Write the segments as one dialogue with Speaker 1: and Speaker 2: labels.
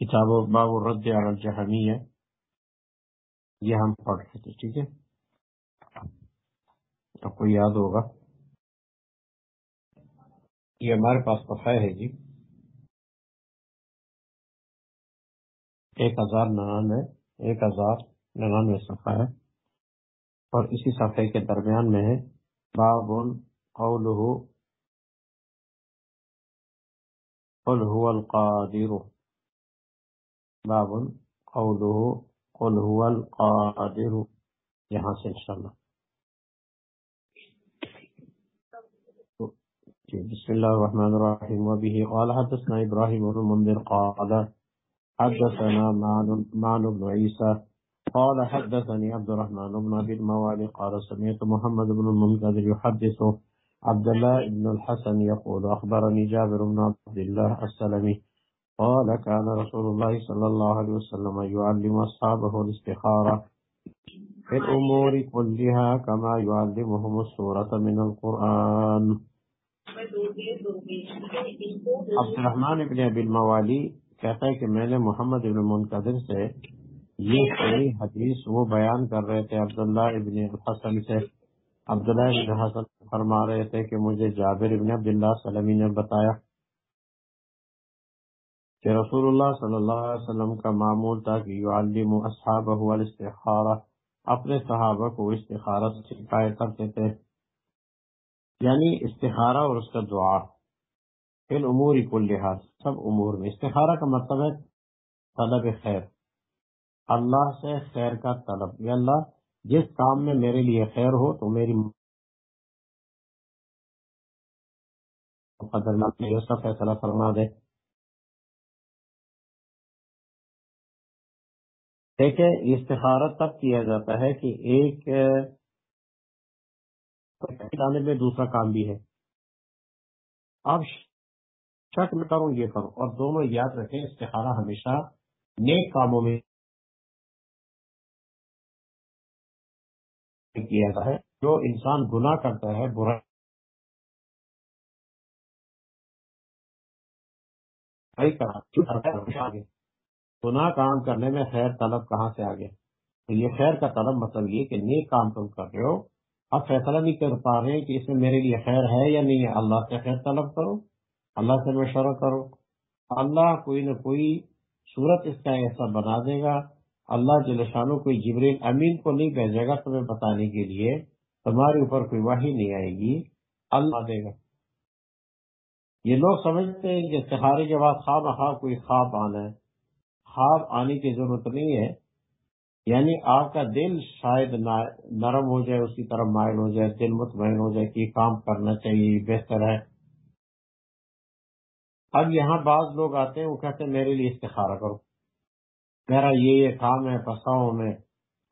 Speaker 1: کتاب و باب رد الجہمیہ، یہ ہم پڑھ رہے تھے ٹھیک ہے؟ آپ کو یاد ہوگا۔ یہ ہمارے پاس صفحہ ہے جی۔ ایک ہزار ننانوے، ایک ہزار ننانوے صفحہ ہے۔ اور اسی صفحے کے درمیان میں ہے۔ باب قوله قل هو القادر۔ باب قوله قل هو القادر. یہاں سے انشاءاللہ۔ بسم الله الرحمن الرحيم وبه قال حدثنا إبراهيم بن المنذر قال حدثنا معن بن عيسى قال حدثني عبد الرحمن بن أبي الموالي قال سمعت محمد بن المنكدر يحدث عبد الله بن الحسن يقول أخبرني جابر بن عبد الله السلمي قال كان رسول الله صلى الله عليه وسلم يعلم أصحابه الاستخارة في الأمور كلها كما يعلمهم السورة من القرآن. عبد الرحمن ابن ابی الموالی کہتا ہے کہ میں نے محمد ابن منقدر سے یہ صحیح حدیث وہ بیان کر رہے تھے، عبداللہ ابن حسن سے۔ عبداللہ ابن حسن فرما رہے تھے کہ مجھے جابر ابن عبداللہ سلمی نے بتایا کہ رسول اللہ صلی اللہ علیہ وسلم کا معمول تھا کہ یعلم اصحابہ الاستخارہ اپنے صحابہ کو استخارہ سکھائے کرتے تھے یعنی استخارہ اور اس کا دعا ان امور کو لحاظ سب امور میں۔ استخارہ کا مطلب ہے طلب خیر۔ اللہ سے خیر کا طلب، یا اللہ جس کام میں میرے لیے خیر ہو تو میری قدر اس کا فیصلہ فرما دے۔ دیکھیں استخارت تب کیا جاتا ہے کہ ایک جانب میں دوسرا کام بھی ہے۔ اب شک میں کروں، یہ کروں۔ اور دونوں یاد رکھیں، استخارہ ہمیشہ نیک کاموں میں کیا جاتا ہے۔ جو انسان گناہ کرتا ہے، برا گناہ کام کرنے میں خیر طلب کہاں سے آگے تو یہ خیر کا طلب مطلب یہ کہ نیک کام تم کر رہے ہو اب فیصلہ نہیں کر پا رہے کہ اس میں میرے لیے خیر ہے یا نہیں ہے۔ اللہ سے خیر طلب کرو، اللہ سے مشورہ کرو۔ اللہ کوئی نہ کوئی صورت اس کا ایسا بنا دے گا۔ اللہ جلشانو کوئی جبریل امین کو نہیں بھیجے گا تمہیں بتانے کے لیے۔ تمہارے اوپر کوئی واہی نہیں آئے گی۔ اللہ دے گا۔ یہ لوگ سمجھتے ہیں کہ سہارے کے بعد خواب خواب کوئی خواب آنا ہے۔ خواب آنے کی ضرورت نہیں ہے۔ یعنی آپ کا دل شاید نرم ہو جائے، اسی طرح مائل ہو جائے، دل مطمئن ہو جائے کہ کام کرنا چاہیے بہتر ہے۔ اب یہاں بعض لوگ آتے ہیں، وہ کہتے ہیں، میرے لیے استخارہ کرو۔ میرا یہ یہ کام ہے پساؤں میں،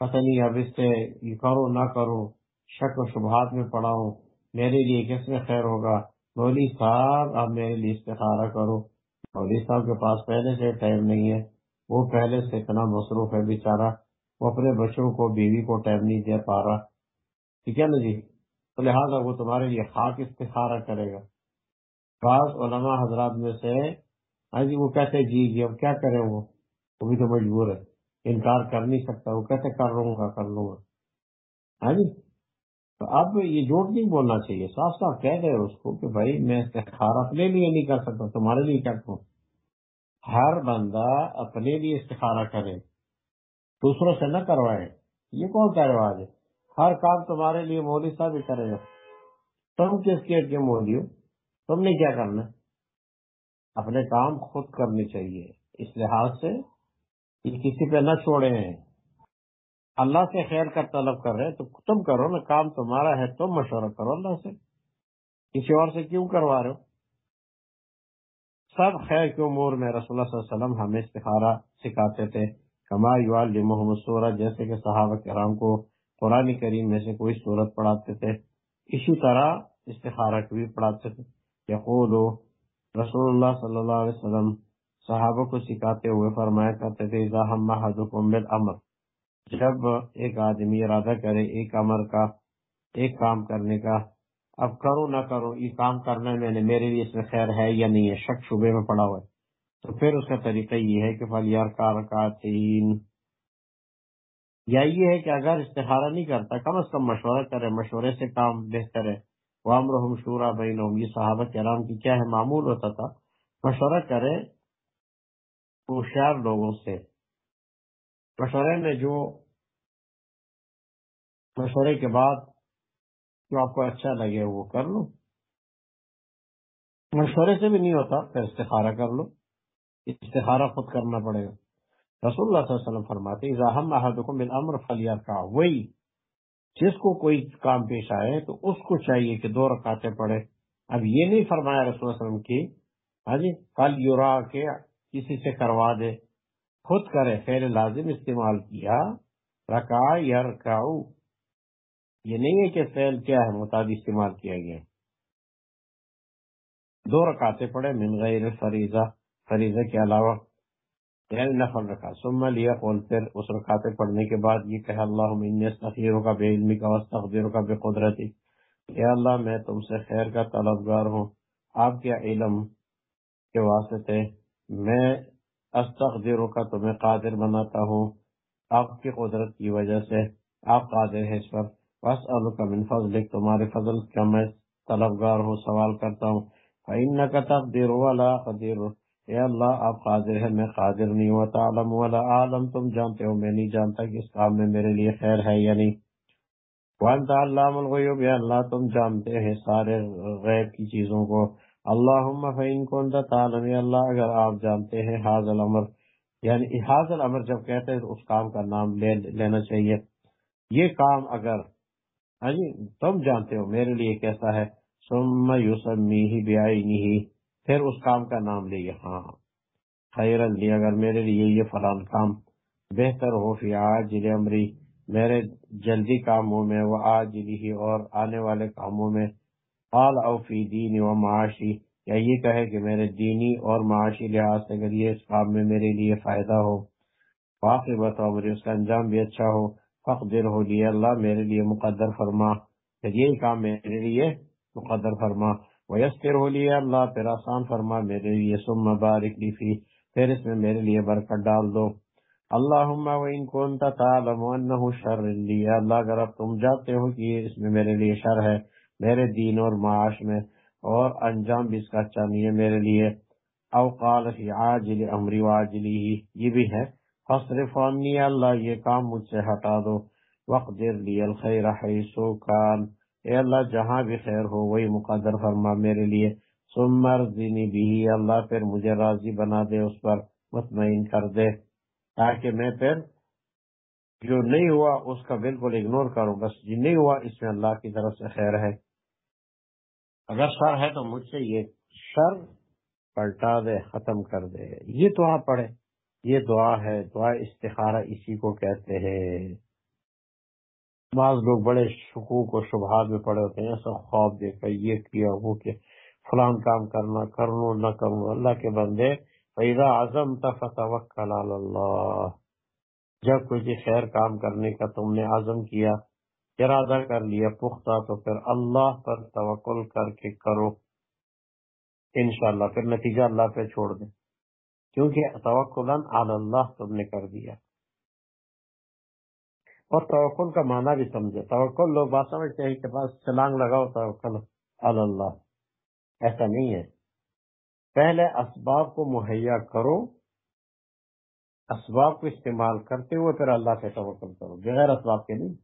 Speaker 1: پتہ نہیں اب اس سے یہ کرو، نہ کرو، شک و شبہات میں پڑا ہوں۔ میرے لیے کس میں خیر ہوگا؟ مولوی صاحب اب میرے لیے استخارہ کرو۔ مولوی صاحب کے پاس پہلے سے ٹائم نہیں ہے۔ وہ پہلے سے اتنا مصروف ہے بیچارہ، وہ اپنے بچوں کو، بیوی کو ٹائم نہیں دے پا رہا۔ ٹھیک ہے نا جی؟ تو لہٰذا وہ تمہارے لیے خاک استخارہ کرے گا۔ بعض علماء حضرات میں سے ہاں جی وہ کہتے جی جی اب کیا کریں وہ؟ وہ بھی تو مجبور ہے۔ انکار کر نہیں سکتا، وہ کیسے کر لوں گا، کر لوں گا۔ ہاں جی؟ تو اب یہ جھوٹ نہیں بولنا چاہیے۔ صاف صاف کہہ دے اس کو کہ بھائی، میں استخارہ اپنے لیے نہیں کر سکتا، تمہارے لیے کیا کروں؟ ہر بندہ اپنے لیے استخارہ کرے۔ دوسروں سے نہ کروائے۔ یہ کون سا رواج ہے؟ ہر کام تمہارے لیے مودی صاحب ہی کرے گا۔ تم کس کے مودی ہو؟ تم نے کیا کرنا؟ اپنے کام خود کرنے چاہیے۔ اس لحاظ سے کسی پہ نہ چھوڑے۔ ہیں اللہ سے خیر کا طلب کر رہے تو تم کرو نا۔ کام تمہارا ہے، تم مشورہ کرو اللہ سے۔ کسی اور سے کیوں کروا رہے ہو؟ سب خیر کے امور میں رسول اللہ صلی اللہ علیہ وسلم ہمیں استخارہ سکھاتے تھے۔ کما محمد سورہ جیسے کہ صحابہ کرام کو قرآن کریم میں سے کوئی صورت پڑھاتے تھے۔ اسی طرح استخارہ بھی پڑھاتے تھے۔ یقول رسول اللہ صلی اللہ علیہ وسلم صحابہ کو سکھاتے ہوئے فرمایا کرتے تھے امر جب ایک آدمی ارادہ کرے ایک امر کا، ایک کام کرنے کا اب کرو نہ کرو، یہ کام کرنا میں نے، میرے لیے اس میں خیر ہے یا نہیں ہے؟ شک شبے میں پڑا ہوا ہے۔ تو پھر اس کا طریقہ یہ ہے کہ فلیار کا رکعتین یا یہ ہے کہ اگر استخارہ نہیں کرتا، کم از کم مشورہ کرے، مشورے سے کام بہتر ہے۔ وام رحم شورا بین یہ صحابہ کرام کی کیا ہے؟ معمول ہوتا تھا۔ مشورہ کرے ہوشیار لوگوں سے۔ مشورے میں جو مشورے کے بعد جو آپ کو اچھا لگے وہ کر لو۔ مشورے سے بھی نہیں ہوتا، پھر استخارہ کر لو۔ استخارہ خود کرنا پڑے گا۔ رسول اللہ صلی اللہ علیہ وسلم فرماتے احم احدکم بالامر فلیرکع۔ وہی جس کو کوئی کام پیش آئے تو اس کو چاہیے کہ دو رکعتیں پڑھے۔ اب یہ نہیں فرمایا رسول اللہ علیہ وسلم کی ہاں جی فل یورا کے کسی سے کروا دے۔ خود کرے، فعل لازم استعمال کیا۔ رکا یا رکاؤ یہ نہیں ہے کہ فعل کیا ہے متعدد استعمال کیا گیا دو رکعتیں پڑھے من غیر فریضہ فریضہ کے علاوہ یعنی نفل رکھا سما لیا قول پھر اس رکعتیں پڑھنے کے بعد یہ کہا اللہ استخیروں کا بے علمی کا وسطیروں کا بے قدرتی یا اللہ، میں تم سے خیر کا طلبگار ہوں۔ آپ کے علم کے واسطے میں استخدیروں کا تمہیں قادر بناتا ہوں۔ آپ کی قدرت کی وجہ سے آپ قادر ہیں اس پر۔ بس من فضل تمہارے فضل کا میں طلبگار ہوں، سوال کرتا ہوں۔ فَإِنَّكَ تَقْدِرُ وَلَا قَدِرُ اے اللہ، آپ قادر ہے میں قادر نہیں ہوا تعلم ولا عالم تم جانتے ہو، میں نہیں جانتا کہ اس کام میں میرے لیے خیر ہے یا نہیں۔ وانت علام الغیوب یا اللہ، تم جانتے ہیں سارے غیب کی چیزوں کو۔ اللہم فین کنت تعلم یا اللہ، اگر آپ جانتے ہیں حاضر الامر یعنی حاضر الامر جب کہتے ہیں اس کام کا نام لے لینا چاہیے۔ یہ کام اگر ہاں جی تم جانتے ہو میرے لیے کیسا ہے؟ ثم یسمیہ بعینہ، پھر اس کام کا نام لیے ہاں خیر لی، اگر میرے لیے یہ فلان کام بہتر ہو فی آج امری، میرے جلدی کاموں میں وہ آج ہی اور آنے والے کاموں میں، قال او فی دینی و معاشی، یا یہ کہے کہ میرے دینی اور معاشی لحاظ سے اگر یہ اس کام میں میرے لیے فائدہ ہو، واقعی بتاؤ میری اس کا انجام بھی اچھا ہو۔ فقدر ہو لیے، اللہ میرے لیے مقدر فرما، پھر یہی کام میرے لیے مقدر فرما۔ ویسر ہو لیا اللہ پھر آسان فرما میرے لیے سم مبارک فی، پھر اس میں میرے لیے برکت ڈال دو۔ اللہم و کنت تعلم انه شر لی، اللہ اگر اب تم جاتے ہو کہ اس میں میرے لیے شر ہے، میرے دین اور معاش میں، اور انجام بھی اس کا اچھا نہیں ہے میرے لیے۔ او قال فی عاجل امری واجلی ہی، یہ بھی ہے۔ فصرف عنی اللہ یہ کام مجھ سے ہٹا دو۔ وقدر لی الخیر حیثو کان اے اللہ، جہاں بھی خیر ہو، وہی مقدر فرما میرے لیے۔ سمر دینی بھی اللہ پھر مجھے راضی بنا دے، اس پر مطمئن کر دے۔ تاکہ میں پھر جو نہیں ہوا، اس کا بالکل اگنور کروں۔ بس جو نہیں ہوا، اس میں اللہ کی طرف سے خیر ہے۔ اگر شر ہے تو مجھ سے یہ شر پلٹا دے، ختم کر دے۔ یہ دعا پڑھے یہ دعا ہے، دعا استخارہ اسی کو کہتے ہیں۔ بعض لوگ بڑے شکوک و شبہات میں پڑے ہوتے ہیں ایسا خواب دیکھا یہ کیا، وہ کیا، فلان کام کرنا، کرنو نہ کرنو، اللہ کے بندے پیدا اعظم تفتوکل اللہ جب کوئی خیر کام کرنے کا تم نے عزم کیا، ارادہ کر لیا، پختہ، تو پھر اللہ پر توکل کر کے کرو۔ انشاءاللہ، پھر نتیجہ اللہ پہ چھوڑ دیں۔ کیونکہ توکل اللہ تم نے کر دیا۔ اور توکل کا معنی بھی سمجھے توکل لوگ بات سمجھتے ہیں کہ بس چلانگ لگاؤ، توکل اللہ۔ ایسا نہیں ہے۔ پہلے اسباب کو مہیا کرو، اسباب کو استعمال کرتے ہوئے پھر اللہ سے توکل کرو، بغیر اسباب کے نہیں۔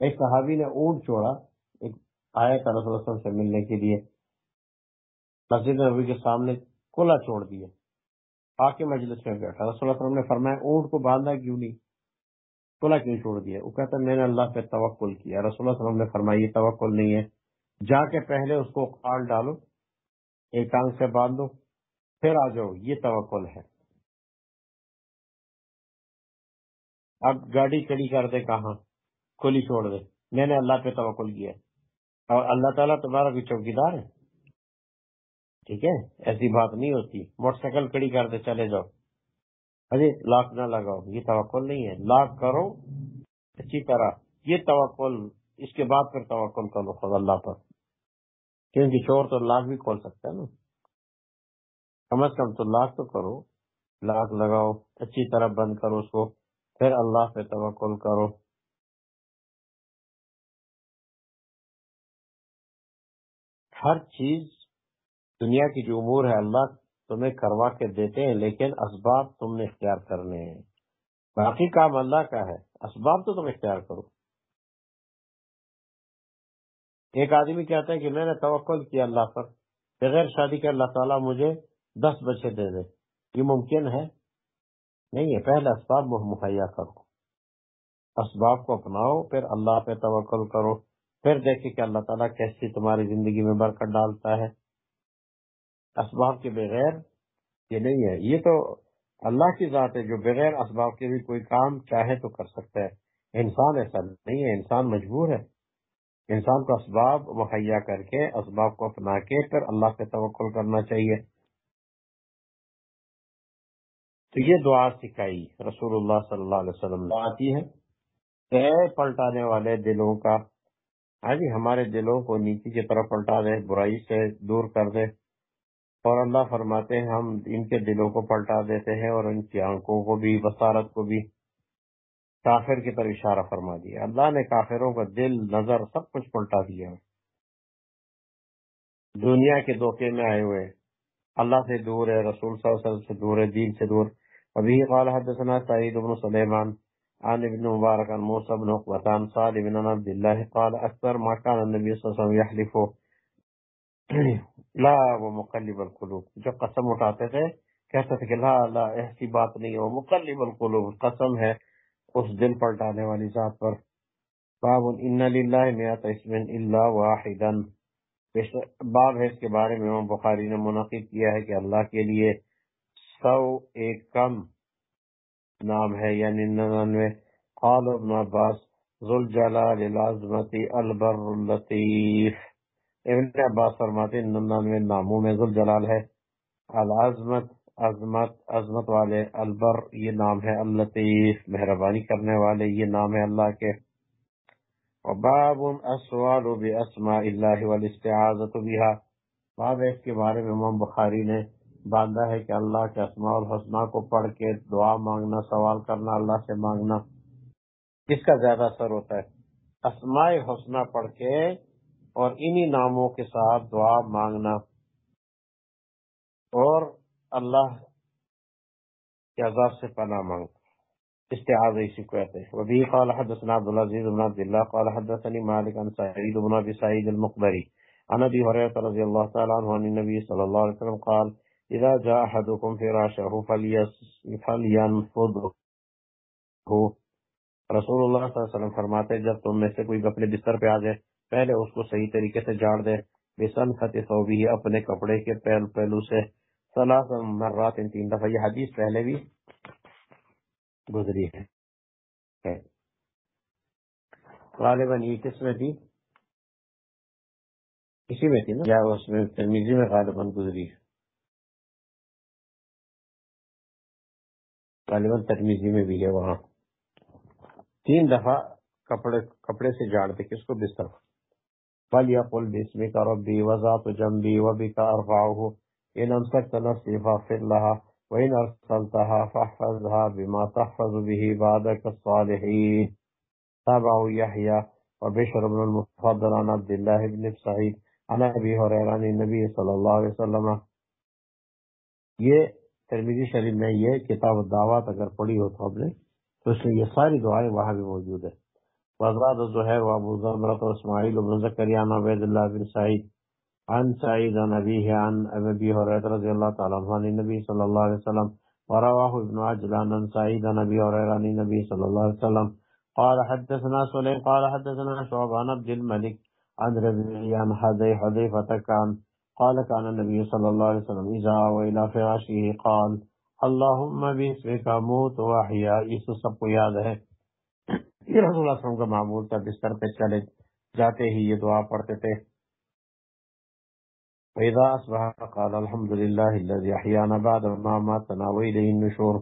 Speaker 1: ایک صحابی نے اونٹ چھوڑا، ایک آیا تھا رسول اللہ سے ملنے کے لیے۔ مسجد نبی کے سامنے کھلا چھوڑ دیا۔ آ کے مجلس میں بیٹھا۔ رسول اللہ وسلم نے فرمایا، اونٹ کو باندھا کیوں نہیں؟ کھلا کیوں چھوڑ دیا؟ وہ کہتا، میں نے اللہ پہ توکل کیا۔ رسول اللہ وسلم نے فرمایا، یہ توکل نہیں ہے۔ جا کے پہلے اس کو کال ڈالو، ایک ٹانگ سے باندھو، پھر آ جاؤ۔ یہ توکل ہے۔ اب گاڑی کڑی کر دے، کہاں؟ کھلی چھوڑ دے۔ میں نے اللہ پہ توکل کیا۔ اور اللہ تعالیٰ تمہارا بھی چوکیدار ہے۔ ٹھیک ہے؟ ایسی بات نہیں ہوتی۔ موٹر سائیکل کڑی کرتے چلے جاؤ۔ ارے لاک نہ لگاؤ، یہ توکل نہیں ہے۔ لاک کرو، اچھی طرح۔ یہ توکل، اس کے بعد پھر توکل کرو خود اللہ پر۔ کیونکہ چور تو لاک بھی کھول سکتا ہے نا۔ کم از کم تو لاکھ تو کرو۔ لاکھ لگاؤ، اچھی طرح بند کرو اس کو۔ پھر اللہ پہ توکل کرو۔ ہر چیز دنیا کی جو امور ہے اللہ تمہیں کروا کے دیتے ہیں، لیکن اسباب تم نے اختیار کرنے ہیں۔ باقی کام اللہ کا ہے۔ اسباب تو تم اختیار کرو۔ ایک آدمی کہتا ہے کہ میں نے توقل کیا اللہ پر، بغیر شادی کے اللہ تعالیٰ مجھے دس بچے دے دے۔ یہ ممکن ہے؟ نہیں ہے۔ پہلے اسباب مہیا کرو۔ اسباب کو اپناؤ، پھر اللہ پہ توکل کرو۔ پھر دیکھیں کہ اللہ تعالیٰ کیسی تمہاری زندگی میں برکت ڈالتا ہے۔ اسباب کے بغیر یہ نہیں ہے۔ یہ تو اللہ کی ذات ہے جو بغیر اسباب کے بھی کوئی کام چاہے تو کر سکتا ہے۔ انسان ایسا نہیں ہے، انسان مجبور ہے۔ انسان کو اسباب مہیا کر کے، اسباب کو اپنا کے پھر اللہ پہ توکل کرنا چاہیے۔ تو یہ دعا سکھائی رسول اللہ صلی اللہ علیہ وسلم آتی ہے۔ اے پلٹانے والے دلوں کا ہاں جی ہمارے دلوں کو نیچے کی طرف پلٹا دے، برائی سے دور کر دے۔ اور اللہ فرماتے ہیں، ہم ان کے دلوں کو پلٹا دیتے ہیں اور ان کی آنکھوں کو بھی، بصارت کو بھی کافر کی طرف اشارہ فرما دیا۔ اللہ نے کافروں کا دل، نظر سب کچھ پلٹا دیا۔ دنیا کے دھوکے میں آئے ہوئے۔ اللہ سے دور ہے، رسول صلی اللہ علیہ وسلم سے دور ہے، دین سے دور۔ ابھی قال حدثنا سعید بن سلیمان عن ابن مبارك عن موسى بن عقبة صالح بن عبد الله قال أكثر ما كان النبي صلى الله عليه وسلم يحلف لا ومقلب القلوب۔ جو قسم اٹھاتے تھے، کہتے تھے کہ لا لا، ایسی بات نہیں وہ مقلب القلوب، قسم ہے اس دل پر ڈالنے والی ذات پر۔ باب ان للہ میات اسم الا واحدا۔ باب ہے اس کے بارے میں امام بخاری نے منعقد کیا ہے کہ اللہ کے لیے سو ایک کم نام ہے یعنی ننانوے۔ قال ابن عباس ذل جلال العظمتی البر اللطیف۔ ابن عباس فرماتے ننانوے ناموں میں ذل جلال ہے۔ العظمت، عظمت عظمت والے البر، یہ نام ہے اللطیف مہربانی کرنے والے، یہ نام ہے اللہ کے۔ وباب اسوال باسماء اللہ والاستعاذت بها باب اس کے بارے میں امام بخاری نے باندھا ہے کہ اللہ کے اسماء الحسنہ کو پڑھ کے دعا مانگنا، سوال کرنا، اللہ سے مانگنا کس کا زیادہ اثر ہوتا ہے۔ اسماء حسنہ پڑھ کے اور انہی ناموں کے ساتھ دعا مانگنا اور اللہ کے عذاب سے پناہ مانگ استعاذ اسی کو کہتے ہیں۔ وبی قال حدثنا عبد العزيز بن عبد الله قال حدثني مالك عن سعيد بن ابي سعيد المقبري عن ابي هريره رضي الله تعالى عنه عن النبي صلى الله عليه وسلم قال، اذا جاء احدكم فراشه فلينفضه رسول اللہ صلی اللہ علیہ وسلم فرماتے جب تم میں سے کوئی اپنے بستر پہ آ جائے پہلے اس کو صحیح طریقے سے جاڑ دے۔ بسن فتح صوبی اپنے کپڑے کے پہل پہلو سے صلاح مرات ان تین دفعہ یہ حدیث پہلے بھی گزری ہے۔ غالباً یہ کس میں تھی؟ اسی میں تھی نا؟ یا اس میں ترمیزی میں غالباً گزری ہے۔ غالباً ترمیزی میں بھی ہے وہاں۔ تین دفعہ کپڑے کپڑے سے جاڑ دے کس کو؟ بستر پل یا پل بسمی کا ربی وزا تو جمبی وبی کا ارفاؤ ان انسکت نفسی فاغفر لها وإن أرسلتها فاحفظها بما تحفظ به بعدك الصالحين تابع يحيى وبشر بن المفضل عن عبد الله بن سعيد عن أبي هريرة عن النبي صلى الله عليه وسلم یہ ترمیزی شریف میں یہ کتاب الدعوات اگر پڑھی ہو تو آپ نے تو اس میں یہ ساری دعائیں وہاں بھی موجود ہے وزاد الزہر و ابو زمرت و اسماعیل بن زکریان عبید اللہ بن سعید عن سعید عن ابیہ عن ابی حریت رضی اللہ تعالیٰ عنہ نبی صلی اللہ علیہ وسلم ورواہ ابن عجلان عن سعید عن ابی حریت عن نبی صلی اللہ علیہ وسلم قال حدثنا سلیم قال حدثنا شعبان عبد الملک عن ربیعی عن حدی حدیفة کان قال كان النبي صلى الله عليه وسلم إذا آوى إلى فراشه قال اللهم باسمك موت واحیا اس سب کو یاد ہے یہ رسول اللہ علیہ وسلم کا معمول تھا بستر پہ چلے جاتے ہی یہ دعا پڑھتے تھے۔ فإذا أصبح قال الحمد لله الذي أحيانا بعد ما ماتنا وإليه النشور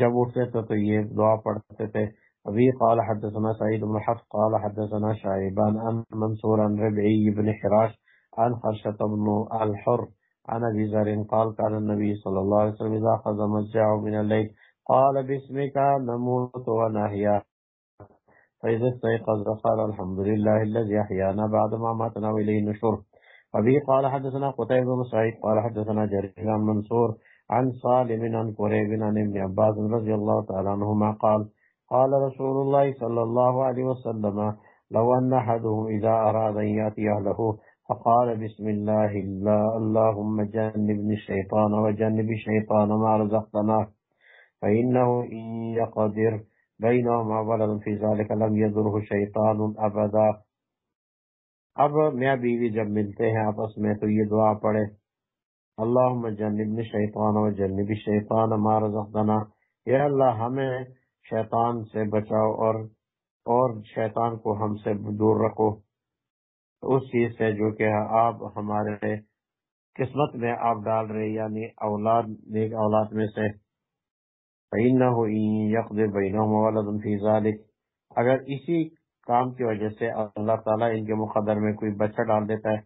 Speaker 1: جب اٹھتے تھے تو یہ دعا پڑھتے تھے۔ ابھی قال حدثنا سعيد بن حفص، قال حدثنا شعيبان عن منصور عن ربعي بن حراش عن خرشة بن الحر عن ابي ذر، قال كان النبي صلى الله عليه وسلم اذا اخذ مجاعه من الليل قال باسمك نموت ونحيا۔ فإذا استيقظ قال الحمد لله الذي أحيانا بعد ما ماتنا وإليه النشور. وبه قال حدثنا قتيبة بن سعيد قال حدثنا جرير عن منصور عن صالم عن قريب عن ابن عباس رضي الله تعالى عنهما قال قال رسول الله صلى الله عليه وسلم لو أن أحدهم إذا أراد أن يأتي أهله فقال بسم الله الله اللهم جنبني الشيطان وجنب الشيطان ما رزقتنا فإنه إن يقدر بينهما ولد في ذلك لم يضره شيطان أبدا۔ اب میاں بیوی جب ملتے ہیں آپس میں تو یہ دعا پڑھے اللہ جنب شیطان و جنب شیطان ہمارا رزقنا یا اللہ، ہمیں شیطان سے بچاؤ اور اور شیطان کو ہم سے دور رکھو۔ اس چیز سے جو کہ آپ ہمارے قسمت میں آپ ڈال رہے یعنی اولاد، نیک اولاد میں سے۔ اگر اسی کام کی وجہ سے اللہ تعالیٰ ان کے مقدر میں کوئی بچہ ڈال دیتا ہے،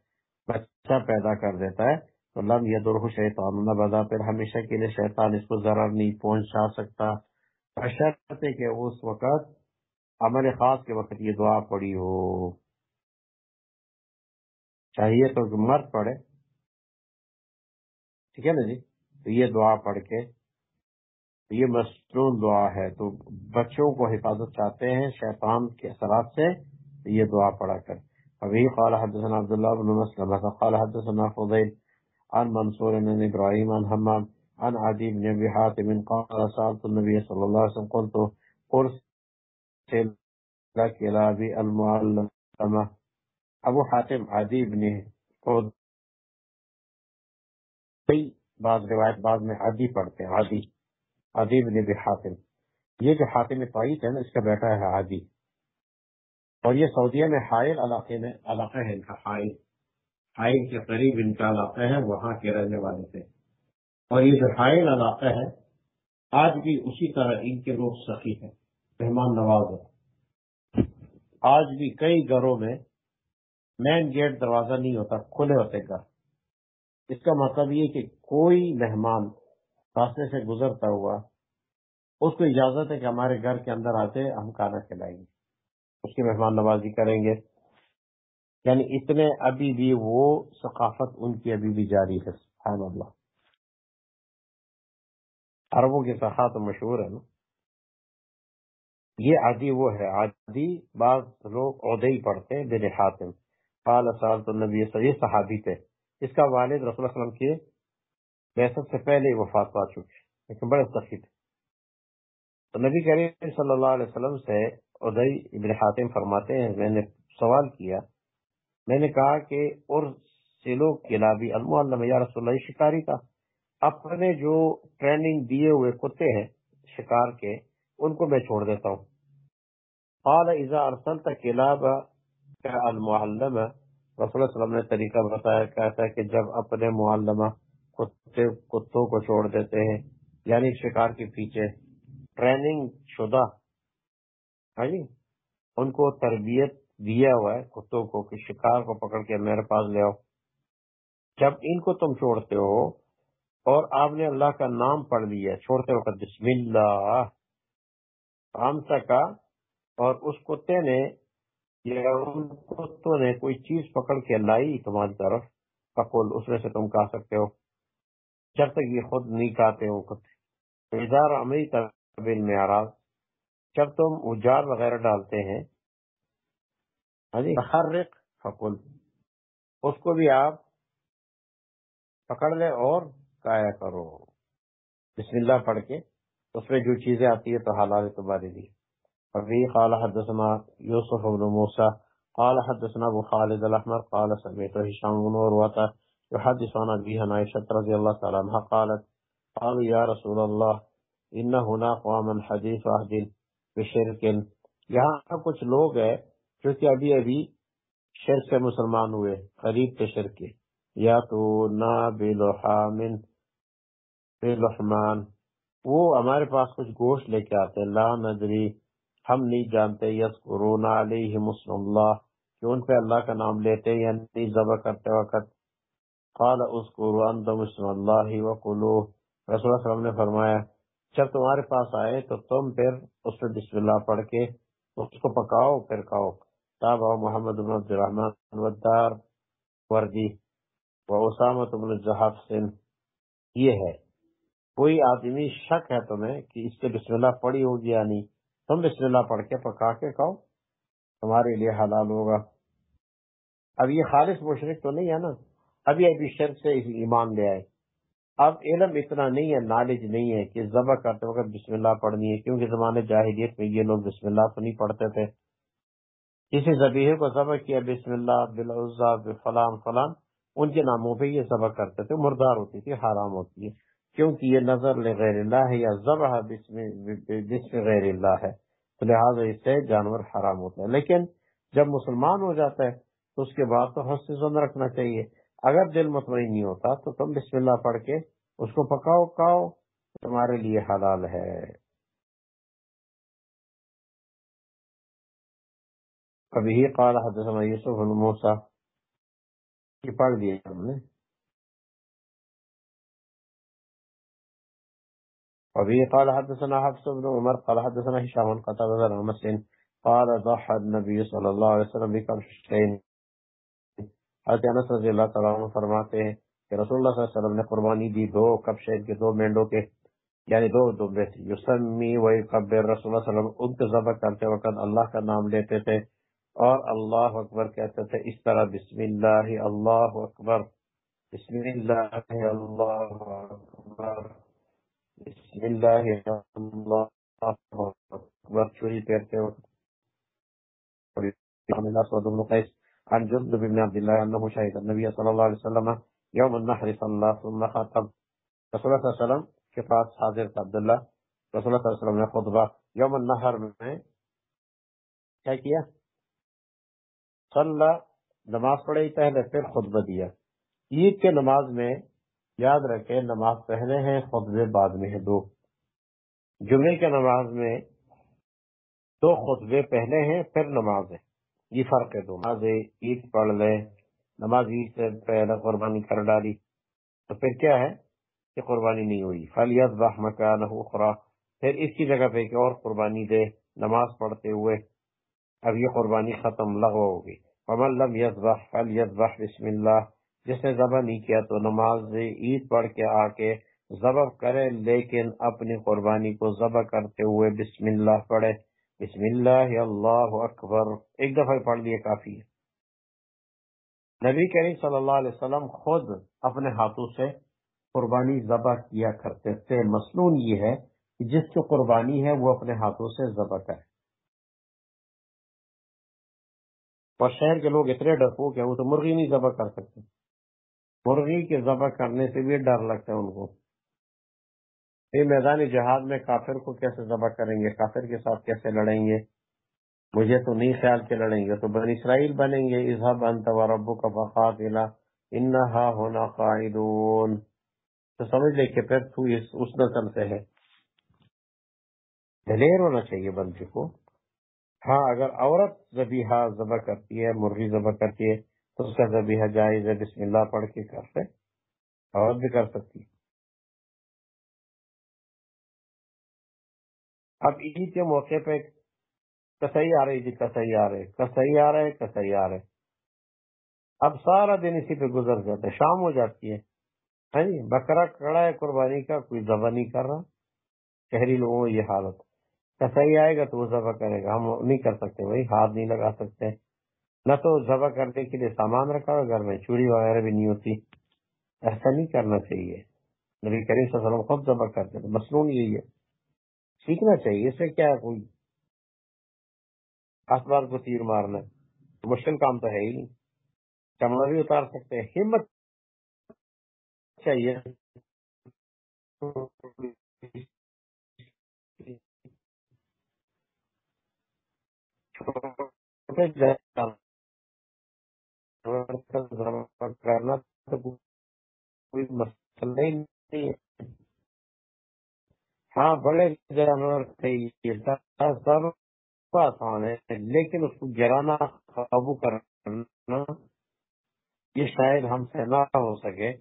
Speaker 1: بچہ پیدا کر دیتا ہے، تو لم یہ درخ شیطان بدا پھر ہمیشہ کے لیے شیطان اس کو ضرر نہیں پہنچا سکتا۔ کہ اس وقت عمل خاص کے وقت یہ دعا پڑی ہو۔ چاہیے تو مرد پڑھے۔ ٹھیک ہے نا جی؟ تو یہ دعا پڑھ کے یہ مصنون دعا ہے۔ تو بچوں کو حفاظت چاہتے ہیں شیطان کے اثرات سے یہ دعا پڑھا کر۔ ابھی قال حدثنا عبداللہ بن مسلم قال حدثنا فضیل عن منصور بن ابراہیم عن حمام عن عدی بن ابی حاتم قال سالت النبی صلی اللہ علیہ وسلم، قلت ارسل لك الى المعلمہ۔ ابو حاتم عدی ابن کئی بعض روایت بعض میں عدی پڑھتے ہیں، عدی۔ عدی ابن ابی حاتم۔ یہ جو حاتم طائف ہے نا، اس کا بیٹا ہے عدی اور یہ سعودیہ میں حائل علاقے میں علاقہ ہے ان کا حائل۔ حائل کے قریب ان کا علاقہ ہے، وہاں کے رہنے والے تھے۔ اور یہ جو حائل علاقہ ہے، آج بھی اسی طرح ان کے لوگ سخی ہیں، مہمان نواز ہے آج بھی کئی گھروں میں مین گیٹ دروازہ نہیں ہوتا، کھلے ہوتے گھر۔ اس کا مطلب یہ کہ کوئی مہمان راستے سے گزرتا ہوا، اس کو اجازت ہے کہ ہمارے گھر کے اندر آتے، ہم کھانا کھلائیں گے۔ اس کی مہمان نوازی کریں گے۔ یعنی اتنے ابھی بھی وہ ثقافت ان کی ابھی بھی جاری ہے، سبحان اللہ۔ عربوں کی ثقافت مشہور ہے نا یہ عادی وہ ہے، عادی بعض لوگ عہدے ہی پڑھتے ہیں، بن حاتم۔ قال سالت النبی یہ صحابی تھے۔ اس کا والد رسول اللہ علیہ وسلم کے کی بیست سے پہلے ہی وفات پا چکے لیکن بڑے سخی تھے تو نبی کریم صلی اللہ علیہ وسلم سے ادئی ابن حاتم فرماتے ہیں، میں نے سوال کیا۔ میں نے کہا کہ اور سلو کلابی المعلم، یا رسول اللہ شکاری کا اپنے جو ٹریننگ دیے ہوئے کتے ہیں شکار کے، ان کو میں چھوڑ دیتا ہوں۔ قال، اذا ارسلت کلاب المعلم رسول اللہ وسلم نے طریقہ بتایا کہتا ہے کہ جب اپنے معلمہ کتے، کتوں کو چھوڑ دیتے ہیں یعنی شکار کے پیچھے ٹریننگ شدہ ہاں جی؟ ان کو تربیت دیا ہوا ہے کتوں کو کہ شکار کو پکڑ کے میرے پاس لے آؤ۔ جب ان کو تم چھوڑتے ہو اور آپ نے اللہ کا نام پڑھ لیا، چھوڑتے وقت بسم اللہ کا اور اس کتے نے یا ان کتوں نے کوئی چیز پکڑ کے لائی تمہاری طرف پکول اس میں سے تم کہا سکتے ہو۔ جب تک یہ خود نہیں کہتے ہو کتے۔ ادار عمری طبیل میں آراز جب تم اجار وغیرہ ڈالتے ہیں ہاں جی؟ فکل اس کو بھی آپ پکڑ لے اور کایا کرو۔ بسم اللہ پڑھ کے اس میں جو چیزیں آتی ہے تو حالات تمہاری دی ابھی قال حدثنا يوسف بن موسى قال حدثنا ابو خالد الاحمر قال سمعت هشام بن عروه يحدث عن ابي عائشه رضي الله تعالى عنها قالت قالوا يا رسول الله ان هنا قوما حديث عهد بشرك. یہاں کچھ لوگ ہیں جو کہ ابھی ابھی شرک سے مسلمان ہوئے قریب کے شرک کے. یا تو نا بلحام بلحمان وہ ہمارے پاس کچھ گوشت لے کے آتے لا ندری، ہم نہیں جانتے. یس قرون علیہ مسلم اللہ، کہ ان پہ اللہ کا نام لیتے یا نہیں یعنی ذبح کرتے وقت قال اذکروا انتم اسم اللہ وقلوه رسول اللہ صلی اللہ علیہ وسلم نے فرمایا، جب تمہارے پاس آئے تو تم پھر اس پہ بسم اللہ پڑھ کے اس کو پکاؤ، پھر کھاؤ۔ تابع محمد بن عبد الرحمن ودار وردی و اسامت بن الزحف سن یہ ہے، کوئی آدمی شک ہے تمہیں کہ اس کے بسم اللہ پڑھی ہوگی یا نہیں؟ تم بسم اللہ پڑھ کے پکا کے کھاؤ، تمہارے لیے حلال ہوگا۔ اب یہ خالص مشرق تو نہیں ہے نا؟ ابھی ابھی شرک سے ایمان لے آئے۔ اب علم اتنا نہیں ہے نالج نہیں ہے کہ ذبح کرتے وقت بسم اللہ پڑھنی ہے، کیونکہ زمانے جاہلیت میں یہ لوگ بسم اللہ تو نہیں پڑھتے تھے۔ کسی زبیحے کو ذبح کیا، بسم اللہ بلعزا فلان فلان، ان کے ناموں پہ یہ ذبح کرتے تھے، مردار ہوتی تھی، حرام ہوتی ہے۔ کیونکہ یہ نظر غیر اللہ ہے یا ذبح بسم غیر اللہ ہے۔ تو لہٰذا اس سے جانور حرام ہوتا ہے لیکن جب مسلمان ہو جاتا ہے، تو اس کے بعد تو حسن رکھنا چاہیے۔ اگر دل مطمئن نہیں ہوتا تو تم بسم اللہ پڑھ کے اس کو پکاؤ کاؤ تمہارے لیے حلال ہے۔ ابھی ہی قال حدثنا یوسف بن موسیٰ یہ پڑھ دیا ہم نے۔ ابھی قال حدثنا حفص بن عمر، قال حدثنا هشام قتادة بن مسلم، قال ضحى النبي صلى الله عليه وسلم بكبشين حضرت انس رضی اللہ تعالیٰ عنہ فرماتے ہیں کہ رسول اللہ صلی اللہ علیہ وسلم نے قربانی دی دو کب شہد کے، دو مینڈوں کے یعنی دو دو بیت یسمی و قبر رسول اللہ صلی اللہ علیہ وسلم ان کے ذبح کرتے وقت اللہ کا نام لیتے تھے اور اللہ اکبر کہتے تھے اس طرح بسم اللہ اللہ اکبر، بسم اللہ اللہ اکبر، بسم اللہ اللہ اکبر، چوری پھیرتے وقت۔ عن جند بن عبد الله أنه شهد النبي صلى الله عليه وسلم يوم النحر صلى الله ثم خطب رسول اللہ صلی اللہ علیہ وسلم کے پاس حاضر تھا عبداللہ رسول اللہ صلی اللہ علیہ وسلم نے خطبہ یوم النحر میں کیا کیا؟ صلی نماز پڑھے پہلے، پھر خطبہ دیا. عید کے نماز میں یاد رکھے نماز پہلے ہیں، خطبے بعد میں ہیں دو. جمعے کے نماز میں دو خطبے پہلے ہیں، پھر نماز ہے یہ فرق ہے دو۔ نماز عید پڑھ لے، نماز عید سے پہلے قربانی کر ڈالی۔ تو پھر کیا ہے؟ کہ قربانی نہیں ہوئی۔ فلیت بہ مکان پھر اس کی جگہ پہ ایک اور قربانی دے، نماز پڑھتے ہوئے۔ اب یہ قربانی ختم لغو ہوگی۔ فمن لم یذبح فلیذبح بسم اللہ جس نے ذبح نہیں کیا تو نماز عید پڑھ کے آ کے ذبح کرے، لیکن اپنی قربانی کو ذبح کرتے ہوئے بسم اللہ پڑھے۔ بسم اللہ اللہ اکبر۔ ایک دفعہ پڑھ لیے، کافی ہے۔ نبی کریم صلی اللہ علیہ وسلم خود اپنے ہاتھوں سے قربانی ذبح کیا کرتے تھے۔ مصنون یہ ہے کہ جس کی قربانی ہے وہ اپنے ہاتھوں سے ذبح کرے۔ اور شہر کے لوگ اتنے ڈرپو کہ وہ تو مرغی نہیں ذبح کر سکتے۔ مرغی کے ذبح کرنے سے بھی ڈر لگتا ہے ان کو۔ پھر میدان جہاد میں کافر کو کیسے ذبح کریں گے؟ کافر کے ساتھ کیسے لڑیں گے؟ مجھے تو نہیں خیال کے لڑیں گے، تو بن اسرائیل بنیں گے۔ اظہب انت و ربو کا بقات انہا ہونا قائدون تو سمجھ لے کہ پھر تو اس نسل سے ہے۔ دلیر ہونا چاہیے بندے کو۔ ہاں اگر عورت زبیحہ ذبح کرتی ہے، مرغی ذبح کرتی ہے، تو اس کا زبیحہ جائز ہے، بسم اللہ پڑھ کے کرتے عورت بھی کر سکتی ہے۔ اب عید کے موقع پہ کسائی آ رہی جی کسائی آ رہے کسائی آ رہے کسائی آ رہے اب سارا دن اسی پہ گزر جاتا ہے، شام ہو جاتی ہے۔ ہاں جی بکرا کڑا ہے قربانی کا، کوئی ذبح نہیں کر رہا۔ شہری لوگوں یہ حالت کسائی آئے گا تو وہ ذبح کرے گا۔ ہم نہیں کر سکتے وہی ہاتھ نہیں لگا سکتے۔ نہ تو ذبح کرنے کے لیے سامان رکھا ہوا گھر میں چوری وغیرہ بھی نہیں ہوتی۔ ایسا نہیں کرنا چاہیے۔ نبی کریم صلی اللہ علیہ وسلم خود ذبح کرتے تھے مصنون یہی ہے۔ سیکھنا چاہیے، اس سے کیا کوئی آسمان کو تیر مارنا، مشکل کام تو ہے ہی نہیں۔ چمڑا بھی اتار سکتے ہیں، ہمت چاہیے۔ کرنا تو کوئی مسئلہ ہی نہیں ہے۔ ہاں بڑے جانور تھے آسان ہے، لیکن اس کو گرانا قابو کرنا یہ شاید ہم سے نہ ہو سکے۔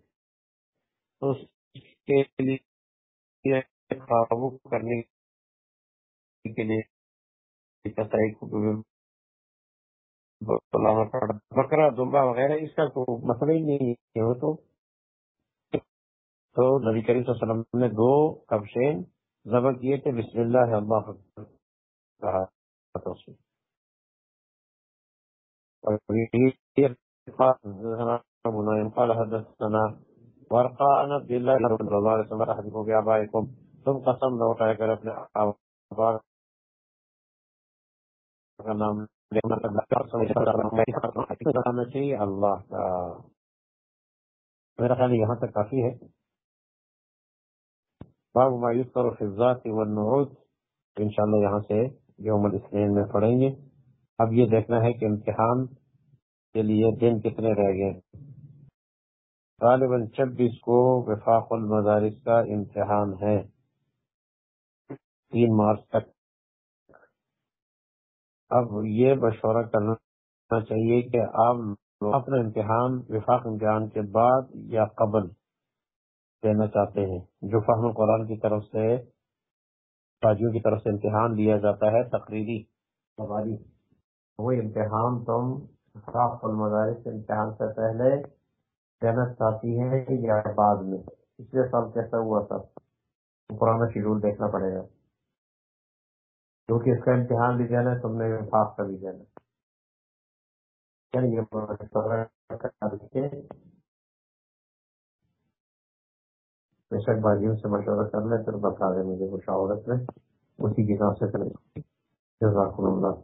Speaker 1: تو اس کے لیے قابو کرنے کے لیے بکرا، دمبا وغیرہ، اس کا کوئی مسئلہ ہی نہیں ہو تو نبی کریم صلی اللہ علیہ وسلم نے دو کبشین ذبح کیے تھے بسم اللہ اللہ کہا قال حدثنا ورقا عبد الله رضي الله عنه بآبائكم تم قسم نہ اٹھایا کر اپنے آبا کا نام چاہیے اللہ کا میرا خیال یہاں تک کافی ہے باب ما یذکر فی الذات والنعود انشاءاللہ یہاں سے یوم الاثنین میں پڑھیں گے۔ اب یہ دیکھنا ہے کہ امتحان کے لیے دن کتنے رہ گئے۔ غالباً چھبیس کو وفاق المدارس کا امتحان ہے۔ تین مارچ تک۔ اب یہ مشورہ کرنا چاہیے کہ آپ اپنا امتحان، وفاق امتحان کے بعد یا قبل۔ دینا چاہتے ہیں۔ جو فہم قرآن کی طرف سے تاجیوں کی طرف سے امتحان دیا جاتا ہے، تقریری سواری وہ امتحان تم وفاق المدارس کے امتحان سے پہلے دینا چاہتی ہیں یا بعد میں؟ پچھلے سال کیسا ہوا تھا پرانا شیڈول دیکھنا پڑے گا۔ کیونکہ اس کا امتحان بھی دینا ہے، تم نے وفاق کا بھی دینا بے شک بھائیوں سے مشورہ کر لیں، پھر بتا دیں، مجھے مشاورت میں اسی کے حساب سے کریں جزاکم اللہ۔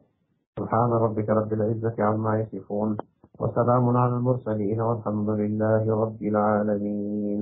Speaker 1: سبحان ربك رب العزة عما يصفون وسلام على المرسلين والحمد لله رب العالمين